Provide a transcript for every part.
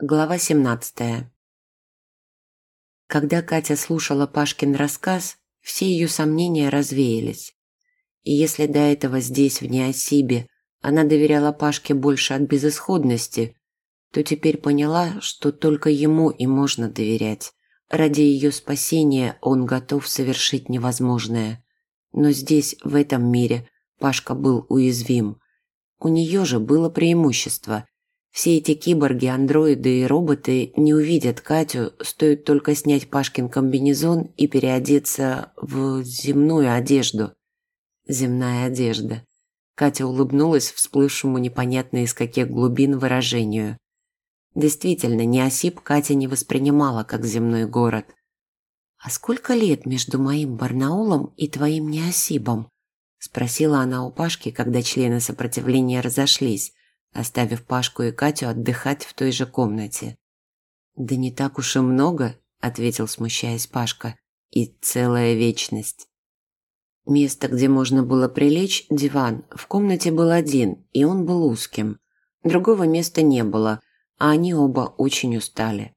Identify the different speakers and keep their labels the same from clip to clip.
Speaker 1: Глава 17. Когда Катя слушала Пашкин рассказ, все ее сомнения развеялись. И если до этого здесь, в Неосибе, она доверяла Пашке больше от безысходности, то теперь поняла, что только ему и можно доверять. Ради ее спасения он готов совершить невозможное. Но здесь, в этом мире, Пашка был уязвим. У нее же было преимущество – все эти киборги, андроиды и роботы не увидят Катю, стоит только снять Пашкин комбинезон и переодеться в земную одежду. Земная одежда. Катя улыбнулась всплывшему непонятно из каких глубин выражению. Действительно, Неосип Катя не воспринимала как земной город. «А сколько лет между моим Барнаулом и твоим Неосибом?» – спросила она у Пашки, когда члены сопротивления разошлись оставив Пашку и Катю отдыхать в той же комнате. «Да не так уж и много», – ответил, смущаясь Пашка, – «и целая вечность». Место, где можно было прилечь, диван, в комнате был один, и он был узким. Другого места не было, а они оба очень устали.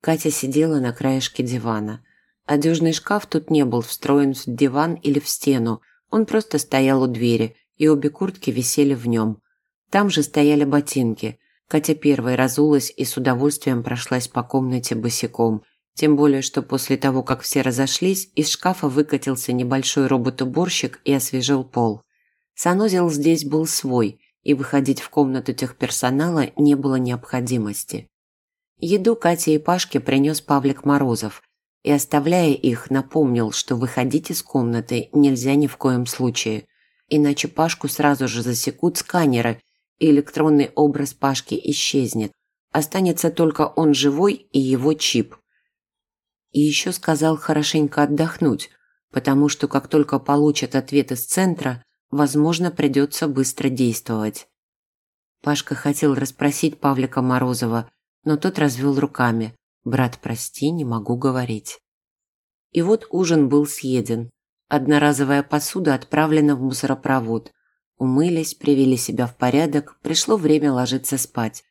Speaker 1: Катя сидела на краешке дивана. Одежный шкаф тут не был встроен в диван или в стену, он просто стоял у двери, и обе куртки висели в нем. Там же стояли ботинки. Катя первой разулась и с удовольствием прошлась по комнате босиком. Тем более, что после того, как все разошлись, из шкафа выкатился небольшой робот-уборщик и освежил пол. Санузел здесь был свой, и выходить в комнату техперсонала не было необходимости. Еду Кате и Пашке принес Павлик Морозов, и, оставляя их, напомнил, что выходить из комнаты нельзя ни в коем случае, иначе Пашку сразу же засекут сканеры электронный образ Пашки исчезнет. Останется только он живой и его чип. И еще сказал хорошенько отдохнуть, потому что как только получат ответ из центра, возможно, придется быстро действовать. Пашка хотел расспросить Павлика Морозова, но тот развел руками. «Брат, прости, не могу говорить». И вот ужин был съеден. Одноразовая посуда отправлена в мусоропровод. Умылись, привели себя в порядок, пришло время ложиться спать.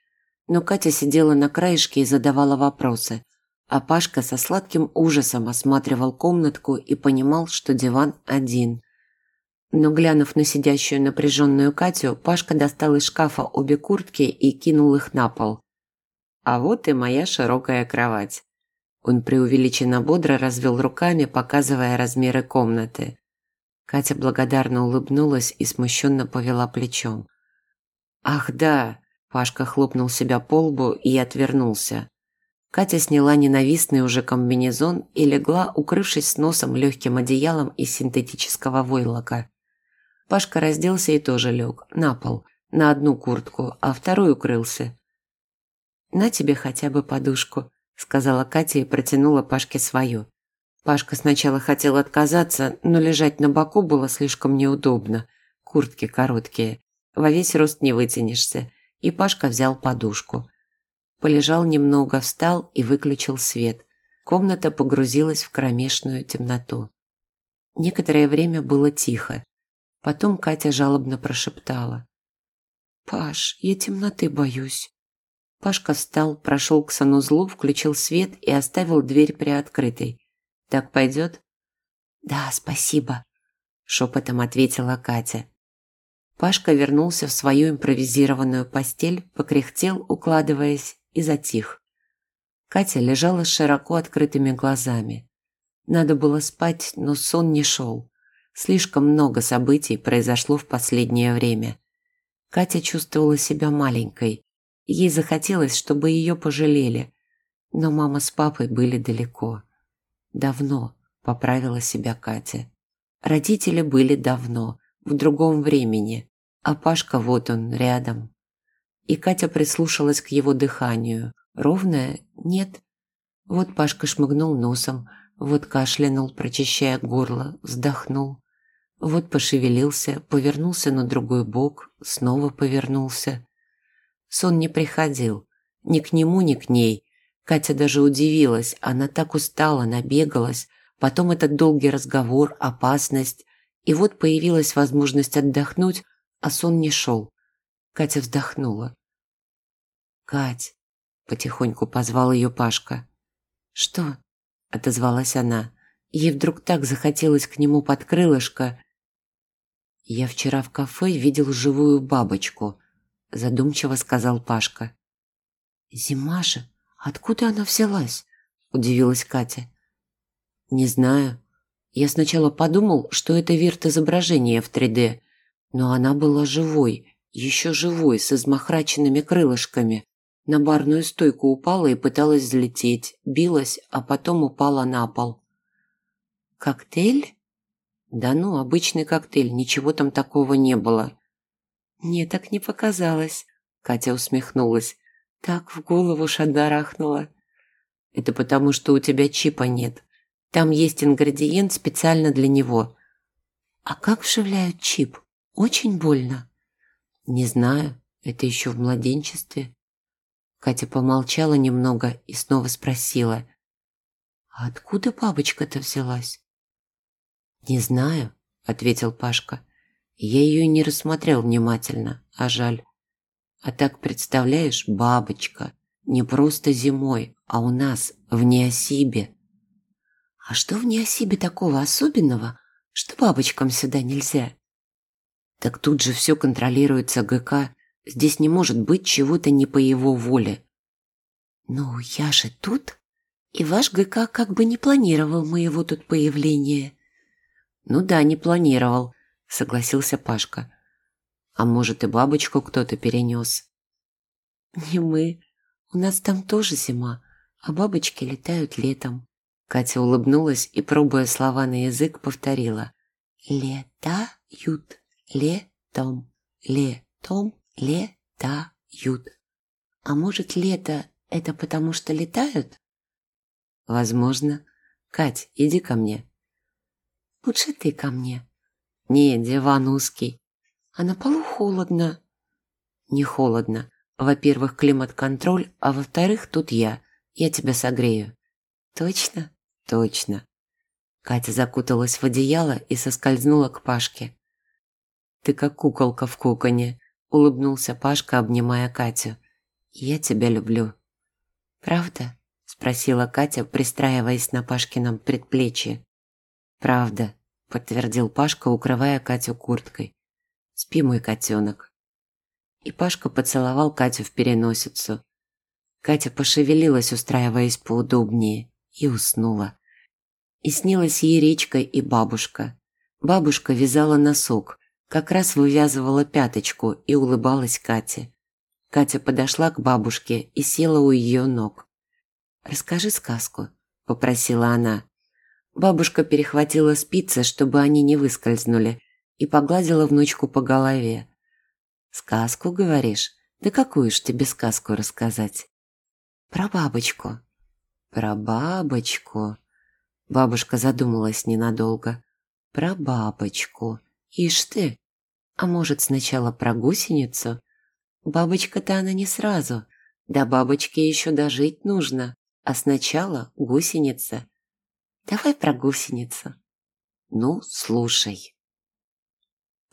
Speaker 1: Но Катя сидела на краешке и задавала вопросы, а Пашка со сладким ужасом осматривал комнатку и понимал, что диван один. Но глянув на сидящую напряженную Катю, Пашка достал из шкафа обе куртки и кинул их на пол. «А вот и моя широкая кровать». Он преувеличенно бодро развел руками, показывая размеры комнаты. Катя благодарно улыбнулась и смущенно повела плечом. «Ах, да!» – Пашка хлопнул себя по лбу и отвернулся. Катя сняла ненавистный уже комбинезон и легла, укрывшись с носом легким одеялом из синтетического войлока. Пашка разделся и тоже лег, на пол, на одну куртку, а второй укрылся. «На тебе хотя бы подушку», – сказала Катя и протянула Пашке свою. Пашка сначала хотел отказаться, но лежать на боку было слишком неудобно. Куртки короткие. Во весь рост не вытянешься. И Пашка взял подушку. Полежал немного, встал и выключил свет. Комната погрузилась в кромешную темноту. Некоторое время было тихо. Потом Катя жалобно прошептала. «Паш, я темноты боюсь». Пашка встал, прошел к санузлу, включил свет и оставил дверь приоткрытой. Так пойдет?» «Да, спасибо», – шепотом ответила Катя. Пашка вернулся в свою импровизированную постель, покряхтел, укладываясь, и затих. Катя лежала с широко открытыми глазами. Надо было спать, но сон не шел. Слишком много событий произошло в последнее время. Катя чувствовала себя маленькой. Ей захотелось, чтобы ее пожалели. Но мама с папой были далеко. Давно, поправила себя Катя. Родители были давно, в другом времени, а Пашка вот он, рядом. И Катя прислушалась к его дыханию. Ровное? Нет. Вот Пашка шмыгнул носом, вот кашлянул, прочищая горло, вздохнул. Вот пошевелился, повернулся на другой бок, снова повернулся. Сон не приходил. Ни к нему, ни к ней, Катя даже удивилась, она так устала, набегалась. Потом этот долгий разговор, опасность. И вот появилась возможность отдохнуть, а сон не шел. Катя вздохнула. «Кать, Потихоньку позвал ее Пашка. «Что?» – отозвалась она. Ей вдруг так захотелось к нему под крылышко. «Я вчера в кафе видел живую бабочку», – задумчиво сказал Пашка. «Зима же, откуда она взялась?» – удивилась Катя. «Не знаю. Я сначала подумал, что это вирт-изображение в 3D, но она была живой, еще живой, с измахраченными крылышками. На барную стойку упала и пыталась взлететь, билась, а потом упала на пол. «Коктейль?» «Да ну, обычный коктейль, ничего там такого не было». «Мне так не показалось», — Катя усмехнулась. «Так в голову шандарахнула». «Это потому, что у тебя чипа нет. Там есть ингредиент специально для него». «А как вшивляют чип? Очень больно?» «Не знаю, это еще в младенчестве». Катя помолчала немного и снова спросила. «А откуда бабочка-то взялась?» «Не знаю», — ответил Пашка. «Я ее не рассмотрел внимательно, а жаль. А так, представляешь, бабочка, не просто зимой, а у нас, в Неосибе». «А что в Неосибе такого особенного, что бабочкам сюда нельзя?» «Так тут же все контролируется ГК, Здесь не может быть чего-то не по его воле. «Ну, я же тут, и ваш ГК как бы не планировал моего тут появления». «Ну да, не планировал», — согласился Пашка. «А может, и бабочку кто-то перенес?» «Не мы. У нас там тоже зима, а бабочки летают летом». Катя улыбнулась и, пробуя слова на язык, повторила. «Летают, летом, летом, летают. А может, лето – это потому, что летают? Возможно. Кать, иди ко мне. Лучше ты ко мне. Не, диван узкий. А на полу холодно. Не холодно. Во-первых, климат-контроль, а во-вторых, тут я. Я тебя согрею. Точно? Точно. Катя закуталась в одеяло и соскользнула к Пашке. Ты как куколка в куконе улыбнулся Пашка, обнимая Катю. «Я тебя люблю». «Правда?» – спросила Катя, пристраиваясь на Пашкином предплечье. «Правда», – подтвердил Пашка, укрывая Катю курткой. «Спи, мой котенок». И Пашка поцеловал Катю в переносицу. Катя пошевелилась, устраиваясь поудобнее, и уснула. И снилась ей речка и бабушка. Бабушка вязала носок, как раз вывязывала пяточку и улыбалась Кате. Катя подошла к бабушке и села у ее ног. «Расскажи сказку», – попросила она. Бабушка перехватила спицы, чтобы они не выскользнули, и погладила внучку по голове. «Сказку, говоришь? Да какую ж тебе сказку рассказать?» «Про бабочку». «Про бабочку». Бабушка задумалась ненадолго. «Про бабочку. Ишь ты! А может, сначала про гусеницу? Бабочка-то она не сразу. До бабочки еще дожить нужно. А сначала гусеница. Давай про гусеницу. Ну, слушай.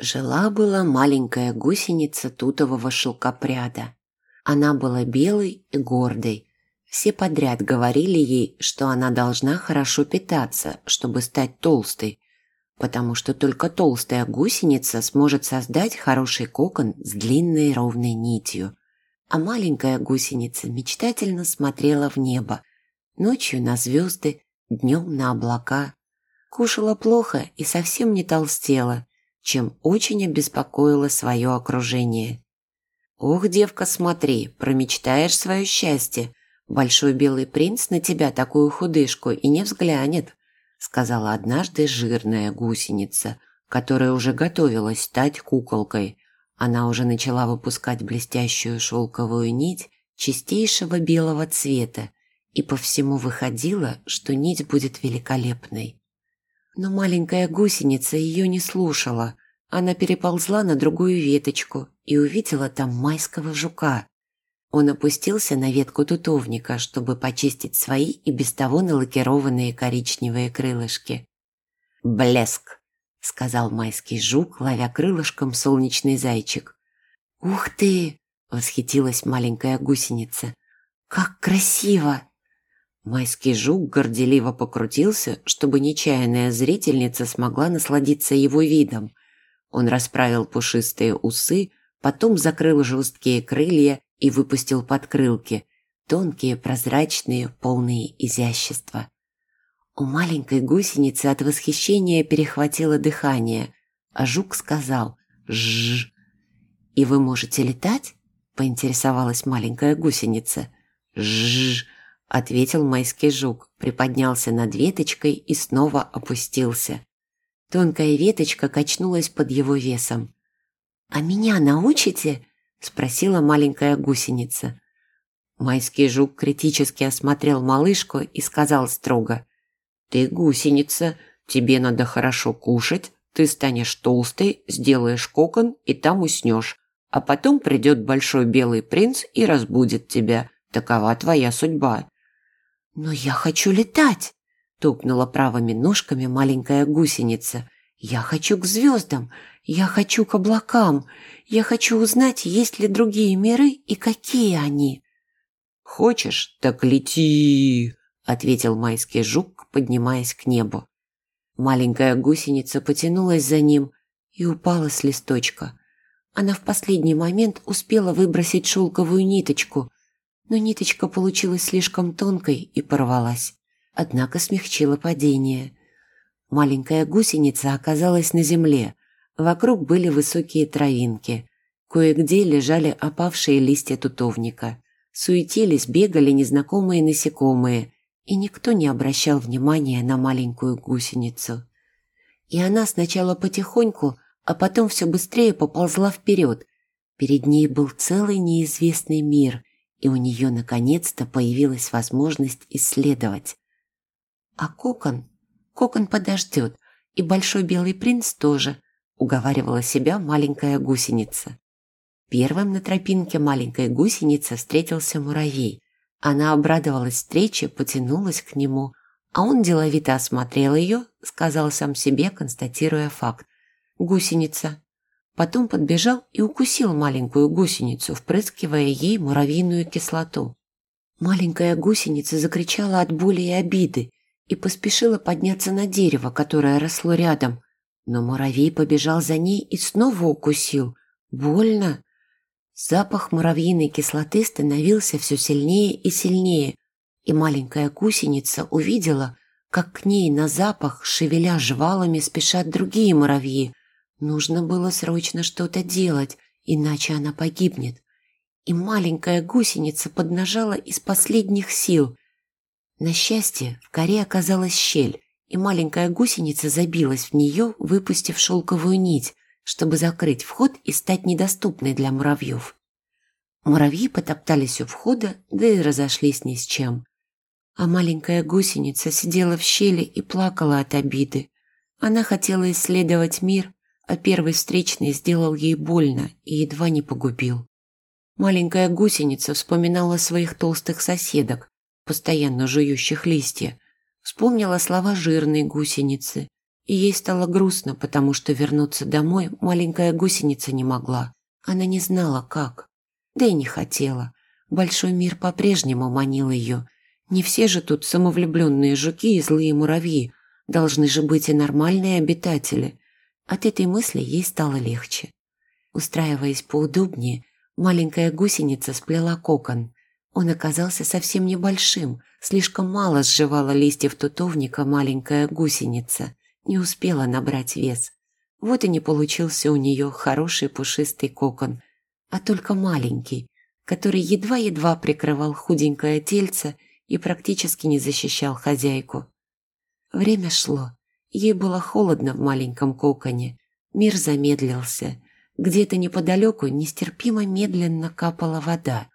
Speaker 1: Жила-была маленькая гусеница тутового шелкопряда. Она была белой и гордой. Все подряд говорили ей, что она должна хорошо питаться, чтобы стать толстой, потому что только толстая гусеница сможет создать хороший кокон с длинной ровной нитью. А маленькая гусеница мечтательно смотрела в небо, ночью на звезды, днем на облака. Кушала плохо и совсем не толстела, чем очень обеспокоила свое окружение. «Ох, девка, смотри, промечтаешь свое счастье. Большой белый принц на тебя такую худышку и не взглянет», сказала однажды жирная гусеница, которая уже готовилась стать куколкой. Она уже начала выпускать блестящую шелковую нить чистейшего белого цвета, и по всему выходило, что нить будет великолепной. Но маленькая гусеница ее не слушала. Она переползла на другую веточку и увидела там майского жука, он опустился на ветку тутовника, чтобы почистить свои и без того налакированные коричневые крылышки. «Блеск!» — сказал майский жук, ловя крылышком солнечный зайчик. «Ух ты!» — восхитилась маленькая гусеница. Как красиво!» Майский жук горделиво покрутился, чтобы нечаянная зрительница смогла насладиться его видом. Он расправил пушистые усы, потом закрыл жесткие крылья и выпустил подкрылки, тонкие, прозрачные, полные изящества. У маленькой гусеницы от восхищения перехватило дыхание, а жук сказал «Жжж». «И вы можете летать?» – поинтересовалась маленькая гусеница. «Жжж», – ответил майский жук, приподнялся над веточкой и снова опустился. Тонкая веточка качнулась под его весом. «А меня научите?» – спросила маленькая гусеница. Майский жук критически осмотрел малышку и сказал строго – «Ты гусеница, тебе надо хорошо кушать, ты станешь толстой, сделаешь кокон и там уснешь, а потом придет большой белый принц и разбудит тебя. Такова твоя судьба». «Но я хочу летать!» – топнула правыми ножками маленькая гусеница. «Я хочу к звездам, я хочу к облакам, я хочу узнать, есть ли другие миры и какие они». «Хочешь, так лети!» – ответил майский жук, поднимаясь к небу. Маленькая гусеница потянулась за ним и упала с листочка. Она в последний момент успела выбросить шелковую ниточку, но ниточка получилась слишком тонкой и порвалась. Однако смягчила падение. Маленькая гусеница оказалась на земле. Вокруг были высокие травинки. Кое-где лежали опавшие листья тутовника. Суетились, бегали незнакомые насекомые, и никто не обращал внимания на маленькую гусеницу. И она сначала потихоньку, а потом все быстрее поползла вперед. Перед ней был целый неизвестный мир, и у нее наконец-то появилась возможность исследовать. А кокон? Кокон подождет, и большой белый принц тоже, уговаривала себя маленькая гусеница. Первым на тропинке маленькой гусеницы встретился муравей. Она обрадовалась встрече, потянулась к нему, а он деловито осмотрел ее, сказал сам себе, констатируя факт. «Гусеница». Потом подбежал и укусил маленькую гусеницу, впрыскивая ей муравьиную кислоту. Маленькая гусеница закричала от боли и обиды и поспешила подняться на дерево, которое росло рядом. Но муравей побежал за ней и снова укусил. Больно. Запах муравьиной кислоты становился все сильнее и сильнее, и маленькая гусеница увидела, как к ней на запах, шевеля жвалами, спешат другие муравьи. Нужно было срочно что-то делать, иначе она погибнет. И маленькая гусеница поднажала из последних сил. На счастье, в коре оказалась щель, и маленькая гусеница забилась в нее, выпустив шелковую нить, чтобы закрыть вход и стать недоступной для муравьев. Муравьи потоптались у входа, да и разошлись ни с чем. А маленькая гусеница сидела в щели и плакала от обиды. Она хотела исследовать мир, а первый встречный сделал ей больно и едва не погубил. Маленькая гусеница вспоминала своих толстых соседок, постоянно жующих листья, вспомнила слова жирной гусеницы, и ей стало грустно, потому что вернуться домой маленькая гусеница не могла. Она не знала, как. Да и не хотела. Большой мир по-прежнему манил ее. Не все же тут самовлюбленные жуки и злые муравьи. Должны же быть и нормальные обитатели. От этой мысли ей стало легче. Устраиваясь поудобнее, маленькая гусеница сплела кокон. Он оказался совсем небольшим, слишком мало сживала листьев тутовника маленькая гусеница не успела набрать вес. Вот и не получился у нее хороший пушистый кокон, а только маленький, который едва-едва прикрывал худенькое тельце и практически не защищал хозяйку. Время шло. Ей было холодно в маленьком коконе. Мир замедлился. Где-то неподалеку нестерпимо медленно капала вода.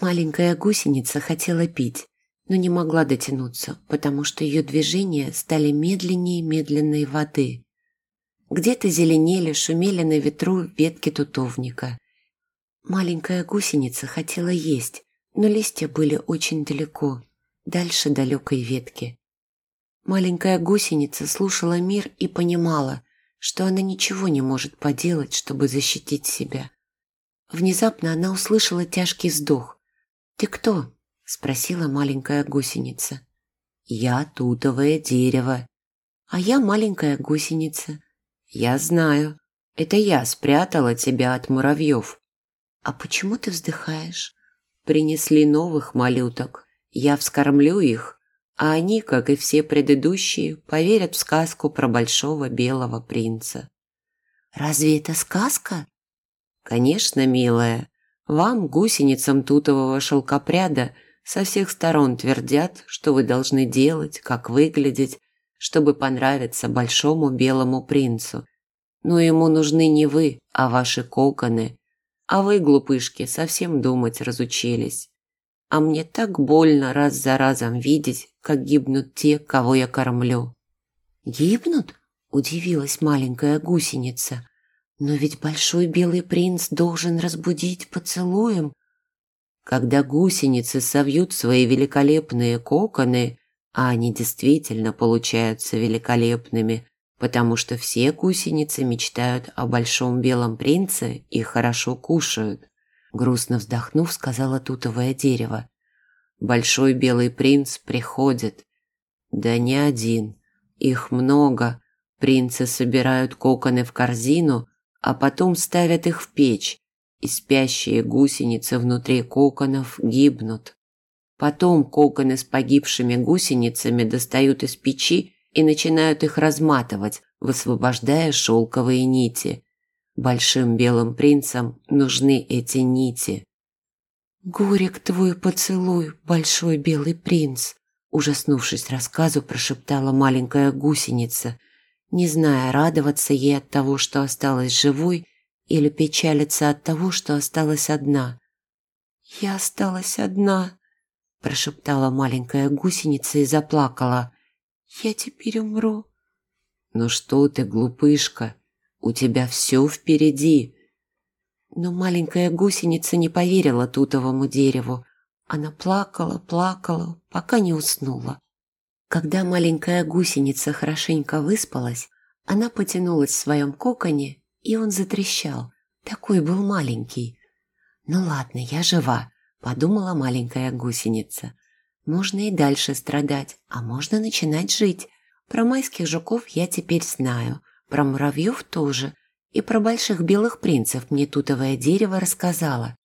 Speaker 1: Маленькая гусеница хотела пить, но не могла дотянуться, потому что ее движения стали медленнее медленной воды. Где-то зеленели, шумели на ветру ветки тутовника. Маленькая гусеница хотела есть, но листья были очень далеко, дальше далекой ветки. Маленькая гусеница слушала мир и понимала, что она ничего не может поделать, чтобы защитить себя. Внезапно она услышала тяжкий вздох. «Ты кто?» спросила маленькая гусеница. «Я тутовое дерево». «А я маленькая гусеница». «Я знаю. Это я спрятала тебя от муравьев». «А почему ты вздыхаешь?» «Принесли новых малюток. Я вскормлю их, а они, как и все предыдущие, поверят в сказку про большого белого принца». «Разве это сказка?» «Конечно, милая. Вам, гусеницам тутового шелкопряда, со всех сторон твердят, что вы должны делать, как выглядеть, чтобы понравиться большому белому принцу. Но ему нужны не вы, а ваши коконы. А вы, глупышки, совсем думать разучились. А мне так больно раз за разом видеть, как гибнут те, кого я кормлю».
Speaker 2: «Гибнут?» – удивилась маленькая гусеница. Но ведь большой белый принц должен разбудить поцелуем.
Speaker 1: Когда гусеницы совьют свои великолепные коконы, а они действительно получаются великолепными, потому что все гусеницы мечтают о большом белом принце и хорошо кушают. Грустно вздохнув, сказала тутовое дерево. Большой белый принц приходит. Да не один. Их много. Принцы собирают коконы в корзину, а потом ставят их в печь, и спящие гусеницы внутри коконов гибнут. Потом коконы с погибшими гусеницами достают из печи и начинают их разматывать, высвобождая шелковые нити. Большим белым принцам нужны эти нити.
Speaker 2: «Горек твой поцелуй, большой белый принц!» Ужаснувшись рассказу, прошептала маленькая гусеница, не зная, радоваться ей от того, что осталась живой, или печалиться от того, что осталась одна. «Я осталась одна», – прошептала маленькая гусеница и заплакала. «Я теперь умру».
Speaker 1: «Ну что ты, глупышка, у тебя все впереди».
Speaker 2: Но маленькая гусеница не поверила тутовому дереву. Она плакала, плакала, пока не уснула. Когда маленькая гусеница хорошенько выспалась, она потянулась в своем коконе, и он затрещал. Такой был маленький. «Ну ладно, я жива», – подумала маленькая гусеница. «Можно и дальше страдать, а можно начинать жить. Про майских жуков я теперь знаю, про муравьев тоже, и про больших белых принцев мне тутовое дерево рассказала.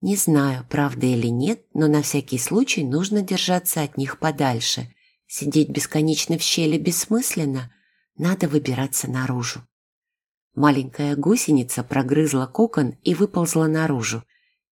Speaker 2: Не знаю, правда или нет, но на всякий случай нужно держаться от них подальше. Сидеть бесконечно в щели бессмысленно, надо выбираться наружу. Маленькая гусеница прогрызла кокон и выползла наружу.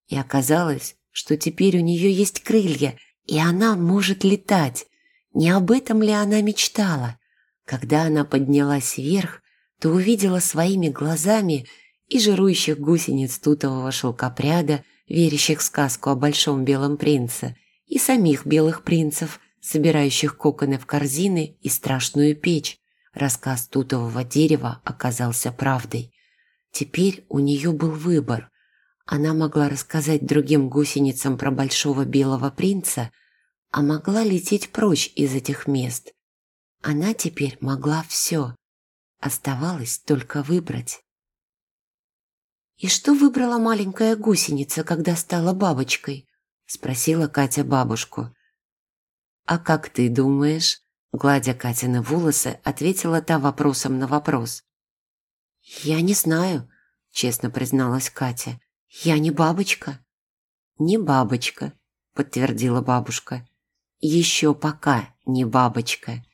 Speaker 2: И оказалось, что теперь у нее есть крылья, и она может летать. Не об этом ли она мечтала? Когда она поднялась вверх, то увидела своими глазами и жирующих гусениц тутового шелкопряда, верящих в сказку о большом белом принце, и самих белых принцев, собирающих коконы в корзины и страшную печь. Рассказ тутового дерева оказался правдой. Теперь у нее был выбор. Она могла рассказать другим гусеницам про большого белого принца, а могла лететь прочь из этих мест. Она теперь могла все. Оставалось только выбрать. «И что выбрала маленькая гусеница, когда стала бабочкой?» – спросила Катя бабушку.
Speaker 1: «А как ты думаешь?» Гладя Катины волосы, ответила та вопросом на вопрос.
Speaker 2: «Я не знаю», – честно призналась Катя. «Я не бабочка».
Speaker 1: «Не бабочка», – подтвердила бабушка. «Еще пока не бабочка».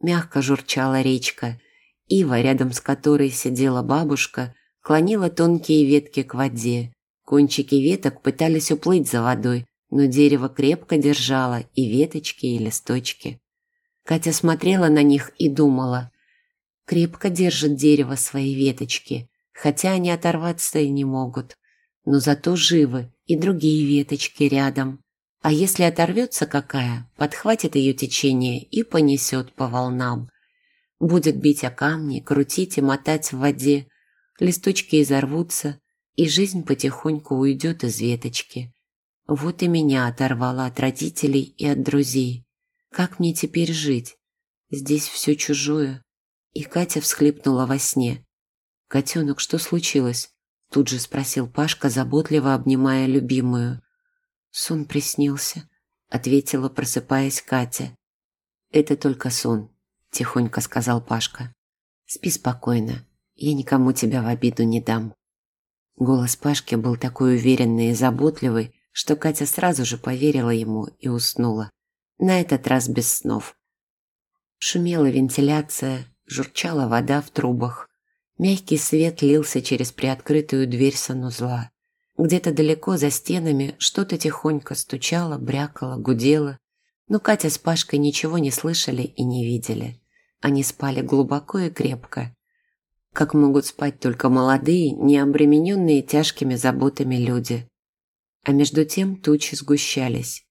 Speaker 1: Мягко журчала речка. Ива, рядом с которой сидела бабушка, клонила тонкие ветки к воде. Кончики веток пытались уплыть за водой, но дерево крепко держало и веточки, и листочки. Катя смотрела на них и думала. Крепко держит дерево свои веточки, хотя они оторваться и не могут. Но зато живы и другие веточки рядом. А если оторвется какая, подхватит ее течение и понесет по волнам. Будет бить о камни, крутить и мотать в воде. Листочки изорвутся, и жизнь потихоньку уйдет из веточки. Вот и меня оторвало от родителей и от друзей. Как мне теперь жить? Здесь все чужое. И Катя всхлипнула во сне. «Котенок, что случилось?» Тут же спросил Пашка, заботливо обнимая любимую.
Speaker 2: Сон приснился, ответила, просыпаясь Катя.
Speaker 1: Это только сон, тихонько сказал Пашка. Спи спокойно, я никому тебя в обиду не дам. Голос Пашки был такой уверенный и заботливый, что Катя сразу же поверила ему и уснула. На этот раз без снов. Шумела вентиляция, журчала вода в трубах. Мягкий свет лился через приоткрытую дверь санузла. Где-то далеко за стенами что-то тихонько стучало, брякало, гудело. Но Катя с Пашкой ничего не слышали и не видели. Они спали глубоко и крепко. Как могут спать только молодые, не обремененные тяжкими заботами люди. А между тем тучи сгущались.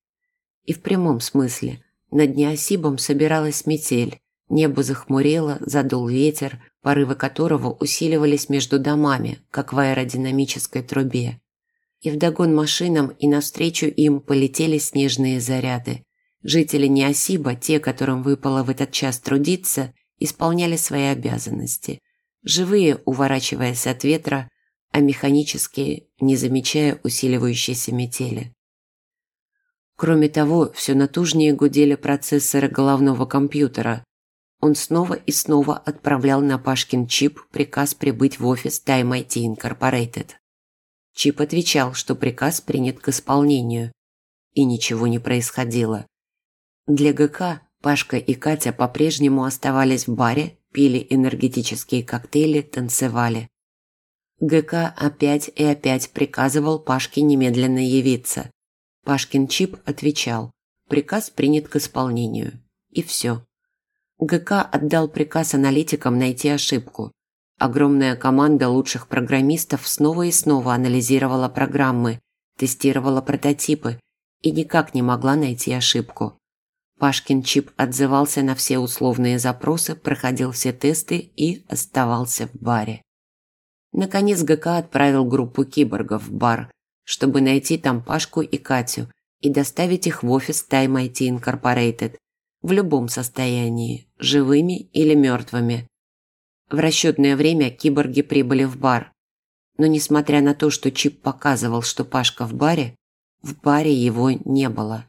Speaker 1: И в прямом смысле. Над Неосибом собиралась метель. Небо захмурело, задул ветер, порывы которого усиливались между домами, как в аэродинамической трубе. И вдогон машинам и навстречу им полетели снежные заряды. Жители Неосиба, те, которым выпало в этот час трудиться, исполняли свои обязанности. Живые, уворачиваясь от ветра, а механические, не замечая усиливающейся метели. Кроме того, все натужнее гудели процессоры головного компьютера. Он снова и снова отправлял на Пашкин чип приказ прибыть в офис Time IT Incorporated. Чип отвечал, что приказ принят к исполнению. И ничего не происходило. Для ГК Пашка и Катя по-прежнему оставались в баре, пили энергетические коктейли, танцевали. ГК опять и опять приказывал Пашке немедленно явиться. Пашкин чип отвечал «Приказ принят к исполнению». И все. ГК отдал приказ аналитикам найти ошибку. Огромная команда лучших программистов снова и снова анализировала программы, тестировала прототипы и никак не могла найти ошибку. Пашкин чип отзывался на все условные запросы, проходил все тесты и оставался в баре. Наконец ГК отправил группу киборгов в бар, чтобы найти там Пашку и Катю и доставить их в офис Time IT Incorporated в любом состоянии, живыми или мертвыми. В расчетное время киборги прибыли в бар. Но несмотря на то, что чип показывал, что Пашка в баре, в баре его не было.